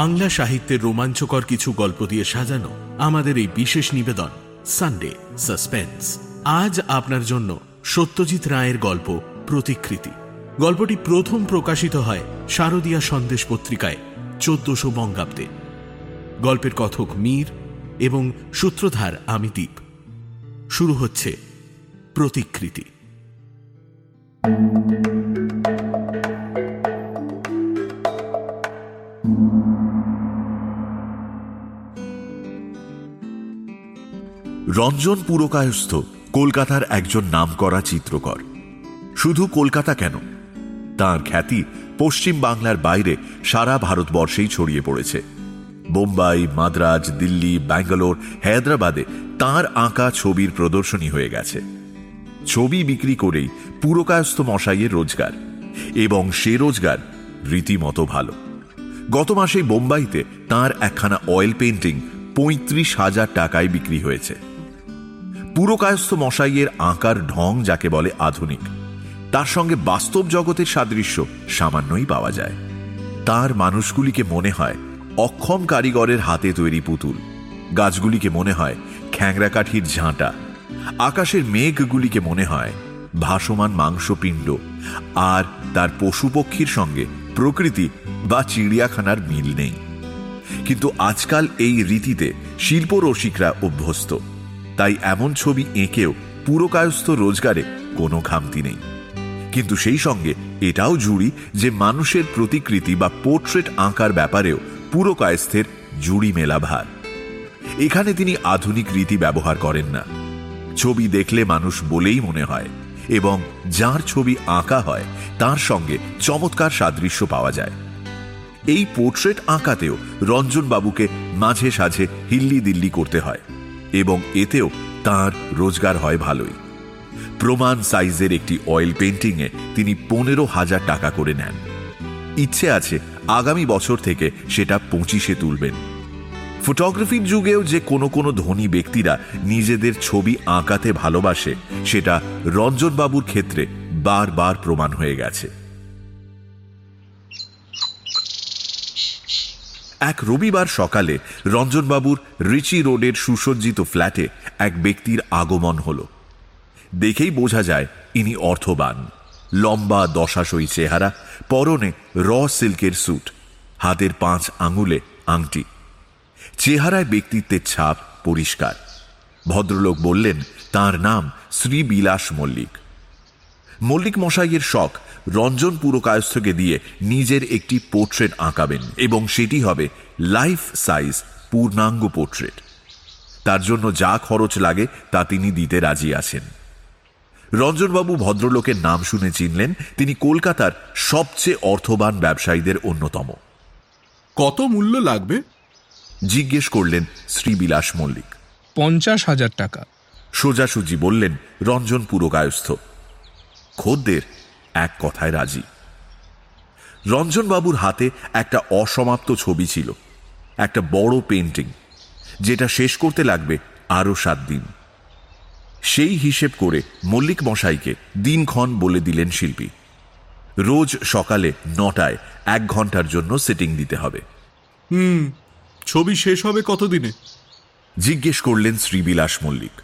বাংলা সাহিত্যের রোমাঞ্চকর কিছু গল্প দিয়ে সাজানো আমাদের এই বিশেষ নিবেদন সানডে সাসপেন্স আজ আপনার জন্য সত্যজিৎ রায়ের গল্প প্রতিকৃতি। গল্পটি প্রথম প্রকাশিত হয় শারদীয়া সন্দেশ পত্রিকায়, চোদ্দশো বঙ্গাব্দে। গল্পের কথক মীর এবং সূত্রধার আমি দ্বীপ শুরু হচ্ছে প্রতিকৃতি। রঞ্জন পুরকায়স্থ, কলকাতার একজন নামকরা চিত্রকর। শুধু কলকাতা কেন? তার খ্যাতি পশ্চিম বাংলার বাইরে সারা ভারতবর্ষেই ছড়িয়ে পড়েছে। বোম্বাই, মাদ্রাজ, দিল্লি, ব্যাঙ্গালোর, হায়দ্রাবাদে তার আঁকা ছবির প্রদর্শনী হয়ে গেছে। ছবি বিক্রি করেই পুরকায়স্থ মশাইয়ের রোজগার এবং সে রোজগার রীতিমতো ভালো। গত মাসেই বোম্বাইতে তার একখানা অয়েল পেন্টিং পঁয়ত্রিশ হাজার টাকায় বিক্রি হয়েছে। পুরকায়স্থ মশাইয়ের আঁকার ঢং যাকে বলে আধুনিক, তার সঙ্গে বাস্তব জগতের সাদৃশ্য সামান্যই পাওয়া যায়। তার মানুষগুলিকে মনে হয় অক্ষম কারিগরের হাতে তৈরি পুতুল। গাছগুলিকে মনে হয় খ্যাংরা কাঠির ঝাঁটা। আকাশের মেঘগুলিকে মনে হয় ভাসমান মাংসপিণ্ড। আর তার পশুপক্ষীর সঙ্গে প্রকৃতি বা চিড়িয়াখানার মিল নেই। কিন্তু আজকাল এই রীতিতে শিল্প রসিকরা অভ্যস্ত। তাই এমন ছবি এঁকেও পুরকায়স্থ রোজগারে কোনো খামতি নেই। কিন্তু সেই সঙ্গে এটাও জুড়ি যে মানুষের প্রতিকৃতি বা পোর্ট্রেট আঁকার ব্যাপারেও পুরকায়স্থের জুড়ি মেলা ভার। এখানে তিনি আধুনিক রীতি ব্যবহার করেন না। ছবি দেখলে মানুষ বলেই মনে হয় এবং যার ছবি আঁকা হয় তার সঙ্গে চমৎকার সাদৃশ্য পাওয়া যায়। এই পোর্ট্রেট আঁকাতেও রঞ্জনবাবুকে মাঝে সাঝে হিল্লি দিল্লি করতে হয়। এবং এতেও তার রোজগার হয় ভালোই। প্রমাণ সাইজের একটি অয়েল পেন্টিংয়ে তিনি পনেরো হাজার টাকা করে নেন। ইচ্ছে আছে আগামী বছর থেকে সেটা পঁচিশে তুলবেন। ফটোগ্রাফির যুগেও যে কোনো কোনো ধনী ব্যক্তিরা নিজেদের ছবি আঁকাতে ভালোবাসে, সেটা রঞ্জনবাবুর ক্ষেত্রে বারবার প্রমাণ হয়ে গেছে। এক রবিবার সকালে রঞ্জনবাবুর রিচি রোডের সুসজ্জিত ফ্ল্যাটে এক ব্যক্তির আগমন হল। দেখেই বোঝা যায় ইনি অর্থবান। লম্বা দশাশই চেহারা, পরনে র সিল্কের স্যুট, হাতের পাঁচ আঙুলে আংটি। চেহারায় ব্যক্তিত্বের ছাপ পরিষ্কার। ভদ্রলোক বললেন, তার নাম শ্রীবিলাস মল্লিক। মল্লিক মশাইয়ের শখ রঞ্জন পুরকায়স্থকে দিয়ে নিজের একটি পোর্ট্রেট আঁকাবেন এবং সেটি হবে লাইফ সাইজ পূর্ণাঙ্গ পোর্ট্রেট। তার জন্য যা খরচ লাগে তা তিনি দিতে রাজি আছেন। রঞ্জনবাবু ভদ্রলোকের নাম শুনে চিনলেন তিনি কলকাতার সবচেয়ে অর্থবান ব্যবসায়ীদের অন্যতম। কত মূল্য লাগবে? জিজ্ঞেস করলেন শ্রীবিলাস মল্লিক। পঞ্চাশ হাজার টাকা। সোজাসুজি বললেন রঞ্জন পুরকায়স্থ। খদ্দের এক কথায় রাজি। রঞ্জনবাবুর হাতে একটা অসমাপ্ত ছবি ছিল একটা বড় পেন্টিং যেটা শেষ করতে লাগবে আরও সাত দিন। সেই হিসেব করে মল্লিক মশাইকে দিনক্ষণ বলে দিলেন শিল্পী রোজ সকালে নটায় এক ঘণ্টার জন্য সেটিং দিতে হবে। হুম ছবি শেষ হবে কতদিনে? জিজ্ঞেস করলেন শ্রীবিলাস মল্লিক।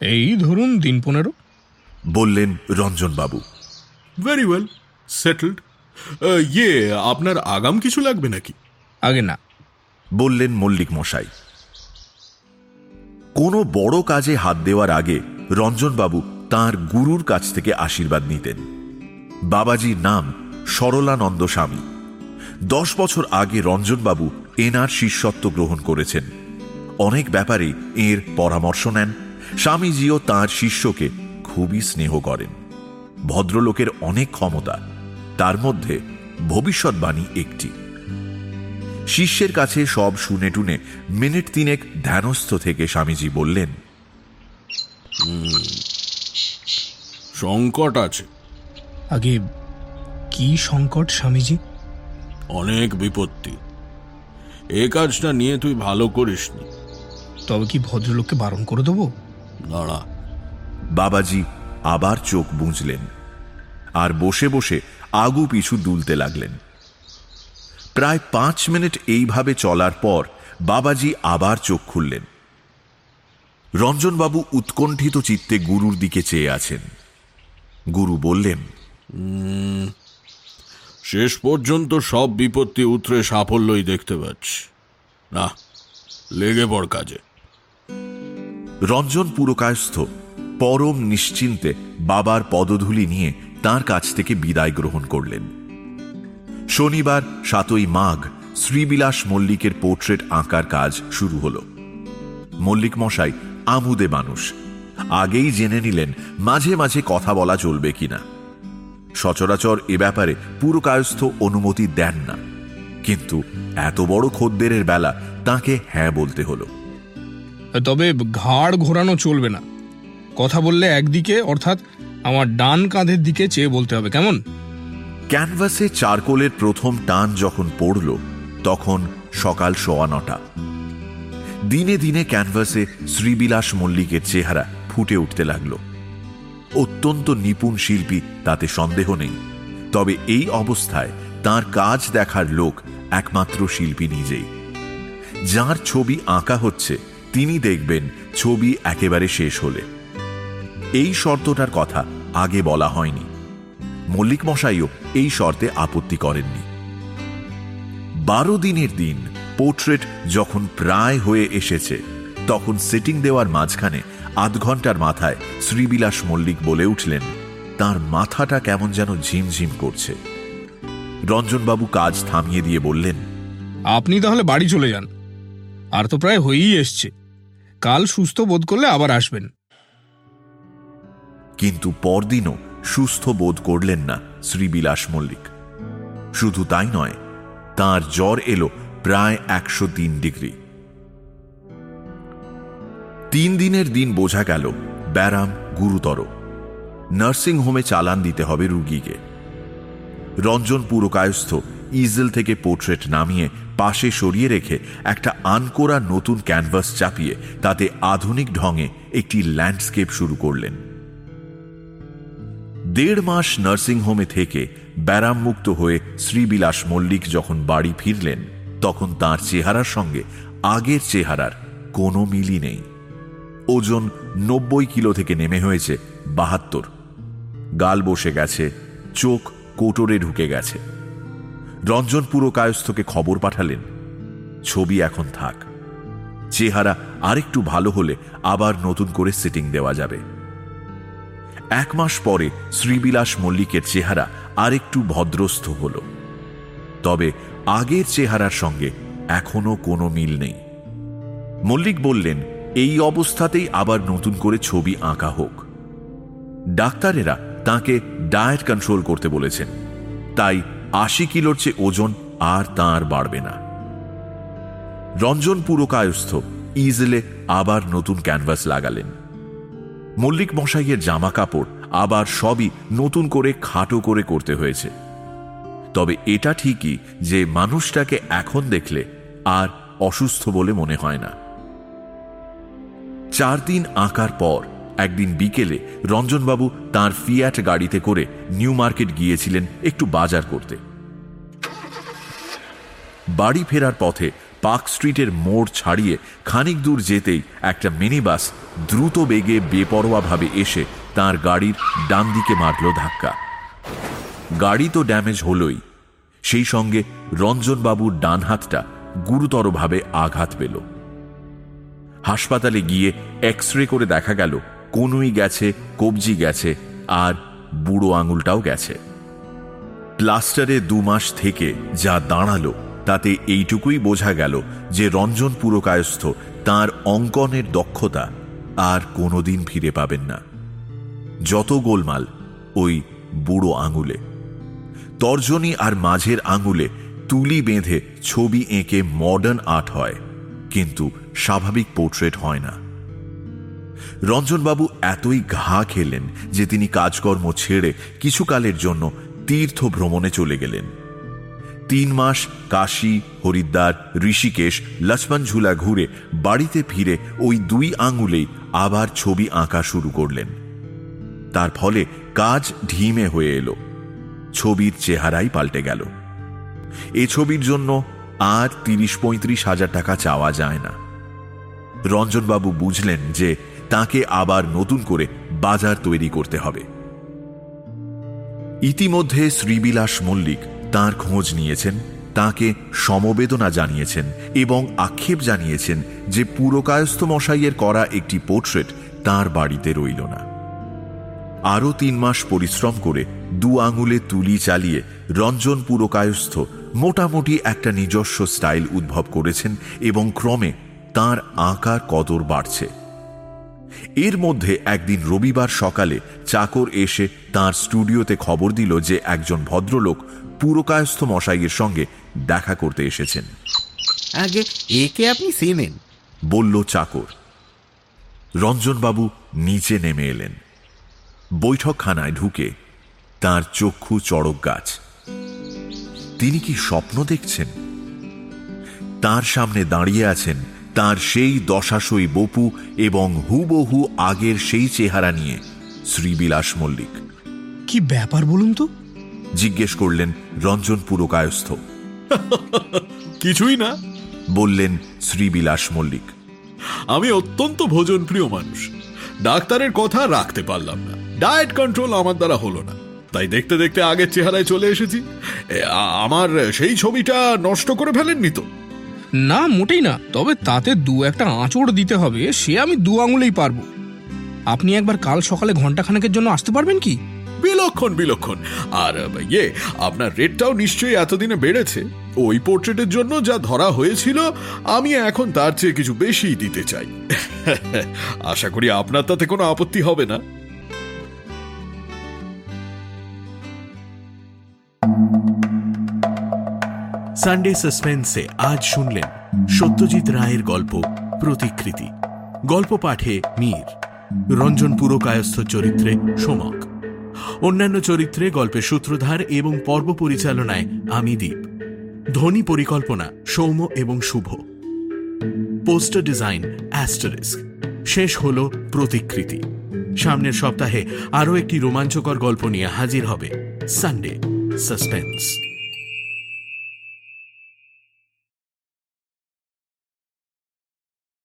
এই ধরুন দিন পনেরো। বললেন রঞ্জনবাবু। ভেরি ওয়েল সেটেলড ইয়ে আপনার আগাম কিছু লাগবে নাকি? আগে না। বললেন মল্লিক মশাই। কোনো বড় কাজে হাত দেওয়ার আগে রঞ্জনবাবু তার গুরুর কাছ থেকে আশীর্বাদ নিতেন। বাবাজির নাম সরলানন্দ স্বামী। দশ বছর আগে রঞ্জনবাবু এনার শিষ্যত্ব গ্রহণ করেছেন। অনেক ব্যাপারে এর পরামর্শ নেন। স্বামীজিও তার শিষ্যকে খুবই স্নেহ করেন। ভদ্রলোকের অনেক ক্ষমতা তার মধ্যে ভবিষ্যৎবাণী একটি। শিষ্যের কাছে সব শুনে টুনে মিনিট তিনেক ধ্যানস্থ থেকে স্বামীজি বললেন সংকট আছে। আগে কি সংকট স্বামীজি? অনেক বিপত্তি। এ কাজটা নিয়ে তুই ভালো করিসনি। তবে কি ভদ্রলোককে বারণ করে দেবো? দাঁড়া বাবাজি আবার চোখ বুঝলেন আর বসে বসে আগু পিছু দুলতে লাগলেন। প্রায় পাঁচ মিনিট এইভাবে চলার পর বাবাজি আবার চোখ খুললেন। রঞ্জনবাবু উৎকণ্ঠিত চিত্তে গুরুর দিকে চেয়ে আছেন। গুরু বললেন শেষ পর্যন্ত সব বিপত্তি উতরে সাফল্যই দেখতে পাচ্ছি। না লেগে পড় কাজে। রঞ্জন পুরকায়স্থ। পরম নিশ্চিন্তে বাবার পদধূলি নিয়ে তার কাছ থেকে বিদায় গ্রহণ করলেন। শনিবার সাতই মাঘ শ্রীবিলাস মল্লিকের পোর্ট্রেট আঁকার কাজ শুরু হল। মল্লিক মশাই আমুদে মানুষ। আগেই জেনে নিলেন মাঝে মাঝে কথা বলা চলবে কিনা। সচরাচর এ ব্যাপারে পুরকায়স্থ অনুমতি দেন না। কিন্তু এত বড় খদ্দেরের বেলা তাকে হ্যাঁ বলতে হলো। তবে ঘাড় ঘোরানো চলবে না। কথা বললে একদিকে, অর্থাৎ আমার ডান কাঁধের দিকে চেয়ে বলতে হবে, কেমন? ক্যানভাসে চারকোলের প্রথম টান যখন পড়ল, তখন সকাল সোয়া নটা। দিনে দিনে ক্যানভাসে শ্রীবিলাস মল্লিকের চেহারা ফুটে উঠতে লাগল। অত্যন্ত নিপুণ শিল্পী, তাতে সন্দেহ নেই। তবে এই অবস্থায় তার কাজ দেখার লোক একমাত্র শিল্পী নিজেই। যার ছবি আঁকা হচ্ছে, তিনি দেখবেন ছবি একেবারে শেষ হলে। এই শর্তটার কথা আগে বলা হয়নি। মল্লিক মশাইও এই শর্তে আপত্তি করেননি। বারো দিনের দিন পোর্ট্রেট যখন প্রায় হয়ে এসেছে, তখন সেটিং দেওয়ার মাঝখানে আধ ঘণ্টার মাথায় শ্রীবিলাস মল্লিক বলে উঠলেন, তার মাথাটা কেমন যেন ঝিমঝিম করছে। রঞ্জনবাবু কাজ থামিয়ে দিয়ে বললেন, আপনি তাহলে বাড়ি চলে যান। আর তো প্রায় হয়েই এসছে। কাল সুস্থ বোধ করলে আবার আসবেন। কিন্তু পরদিনও সুস্থ বোধ করলেন না শ্রীবিলাস মল্লিক। শুধু তাই নয়, তার জ্বর এলো প্রায় একশো তিন ডিগ্রি। তিন দিনের দিন বোঝা গেল, ব্যারাম গুরুতর। নার্সিং হোমে চালান দিতে হবে রুগীকে। রঞ্জন পুরকায়স্থ ইজেল থেকে পোর্ট্রেট নামিয়ে পাশে সরিয়ে রেখে একটা আনকোরা নতুন ক্যানভাস চাপিয়ে তাতে আধুনিক ঢঙে একটি ল্যান্ডস্কেপ শুরু করলেন। দেড় মাস নার্সিংহোমে থেকে ব্যারামমুক্ত হয়ে শ্রীবিলাস মল্লিক যখন বাড়ি ফিরলেন, তখন তার চেহারার সঙ্গে আগের চেহারার কোনো মিলই নেই। ওজন নব্বই কিলো থেকে নেমে হয়েছে বাহাত্তর। গাল বসে গেছে, চোখ কোটরে ঢুকে গেছে। রঞ্জন পুরো কায়স্থকে খবর পাঠালেন, ছবি এখন থাক। চেহারা আরেকটু ভালো হলে আবার নতুন করে সেটিং দেওয়া যাবে। এক মাস পরে শ্রীবিলাস মল্লিকের চেহারা আরেকটু ভদ্রস্থ হল। তবে আগের চেহারার সঙ্গে এখনও কোনো মিল নেই। মল্লিক বললেন, এই অবস্থাতেই আবার নতুন করে ছবি আঁকা হোক। ডাক্তারেরা তাকে ডায়েট কন্ট্রোল করতে বলেছেন। তাই আশি কিলোর চেয়ে ওজন আর তাঁর বাড়বে না। রঞ্জন পুরকায়স্থ, ইজলে আবার নতুন ক্যানভাস লাগালেন। মল্লিক মশাইয়ের জামা কাপড় আবার সবই নতুন করে খাটো করে করতে হয়েছে। তবে এটা ঠিকই যে মানুষটাকে এখন দেখলে আর অসুস্থ বলে মনে হয় না। চার দিন আঁকার পর একদিন বিকেলে রঞ্জনবাবু তার ফিয়াট গাড়িতে করে নিউ মার্কেট গিয়েছিলেন একটু বাজার করতে। বাড়ি ফেরার পথে পার্ক স্ট্রিটের মোড় ছাড়িয়ে খানিক দূর যেতেই একটা মিনি বাস দ্রুত বেগে বেপরোয়াভাবে এসে তার গাড়ির ডান দিকে মারল ধাক্কা। গাড়ি তো ড্যামেজ হলই। সেই সঙ্গে রঞ্জনবাবুর ডান হাতটা গুরুতরভাবে আঘাত পেল। হাসপাতালে গিয়ে এক্স রে করে দেখা গেল, কনুই গেছে, কবজি গেছে, আর বুড়ো আঙুলটাও গেছে। প্লাস্টারে দু মাস থেকে যা দাঁড়াল তাতে এইটুকুই বোঝা গেল যে রঞ্জন পুরকায়স্থ, তার অঙ্কনের দক্ষতা আর কোনোদিন ফিরে পাবেন না। যত গোলমাল ওই বুড়ো আঙুলে। তর্জনী আর মাঝের আঙুলে তুলি বেঁধে ছবি এঁকে মডার্ন আর্ট হয়, কিন্তু স্বাভাবিক পোর্ট্রেট হয় না। রঞ্জনবাবু এতই ঘা খেলেন যে তিনি কাজকর্ম ছেড়ে কিছুকালের জন্য তীর্থ ভ্রমণে চলে গেলেন। তিন মাস কাশী, হরিদ্বার, ঋষিকেশ লক্ষ্মণঝুলা ঘুরে বাড়িতে ফিরে ওই দুই আঙুলেই আবার ছবি আঁকা শুরু করলেন। তার ফলে কাজ ঢিমে হয়ে এলো। ছবির চেহারাই পাল্টে গেল। এ ছবির জন্য আর তিরিশ পঁয়ত্রিশ হাজার টাকা চাওয়া যায় না। রঞ্জনবাবু বুঝলেন যে তাকে আবার নতুন করে বাজার তৈরি করতে হবে। ইতিমধ্যে শ্রীবিলাস মল্লিক তার খোঁজ নিয়েছেন, তাকে সমবেদনা জানিয়েছেন এবং আক্ষেপ জানিয়েছেন যে পুরকায়স্থ মশাইয়ের করা একটি পোর্ট্রেট তার বাড়িতে রইল না। আরও তিন মাস পরিশ্রম করে দু আঙুলে তুলি চালিয়ে রঞ্জন পুরকায়স্থ মোটামুটি একটা নিজস্ব স্টাইল উদ্ভব করেছেন এবং ক্রমে তার আঁকার কদর বাড়ছে। এর মধ্যে একদিন রবিবার সকালে চাকর এসে তার স্টুডিওতে খবর দিল যে একজন ভদ্রলোক পুরকায়স্থ মশাইয়ের সঙ্গে দেখা করতে এসেছেন। আগে একে আপনি চেনেন? বলল চাকর। রঞ্জনবাবু নিচে নেমে এলেন। বৈঠকখানায় ঢুকে তার চক্ষু চড়ক গাছ। তিনি কি স্বপ্ন দেখছেন? তার সামনে দাঁড়িয়ে আছেন তার সেই দশাশই বপু এবং হুবহু আগের সেই চেহারা নিয়ে শ্রীবিলাস মল্লিক। কি ব্যাপার বলুন তো? জিজ্ঞেস করলেন রঞ্জন পুরকায়স্থ। কিছুই না। বললেন শ্রীবিলাস মল্লিক। আমি অত্যন্ত ভোজনপ্রিয় মানুষ। ডাক্তারের কথা রাখতে পারলাম না। ডায়েট কন্ট্রোল আমার দ্বারা হলো না। তাই দেখতে দেখতে আগের চেহারায় চলে এসেছি। আমার সেই ছবিটা নষ্ট করে ফেলেননি তো? না মোটেই না। তবে তাতে দু একটা আঁচড় দিতে হবে সে আমি দু আঙুলেই পারব। আপনি একবার কাল সকালে ঘন্টাখানেকের জন্য আসতে পারবেন কি? বিলক্ষণ বিলক্ষণ। আর ইয়ে আপনার রেটটাও নিশ্চয়ই এতদিনে বেড়েছে। ওই পোর্ট্রেটের জন্য যা ধরা হয়েছিল, আমি এখন তার চেয়ে কিছু বেশি দিতে চাই। আশা করি আপনার তাতে কোনো আপত্তি হবে না। সানডে সাসপেন্সে আজ শুনলেন সত্যজিৎ রায়ের গল্প প্রতিকৃতি। গল্প পাঠে মীর। রঞ্জন পুরকায়স্থ চরিত্রে সোমক। অন্যান্য চরিত্রে গল্পের সূত্রধার এবং পর্ব পরিচালনায় আমি দ্বীপ ধনী পরিকল্পনা, সৌম্য এবং শুভ। Poster design, asterisk. শেষ হল প্রতিকৃতি। সামনের সপ্তাহে আরও একটি রোমাঞ্চকর গল্প নিয়ে হাজির হবে সানডে, সাসপেন্স।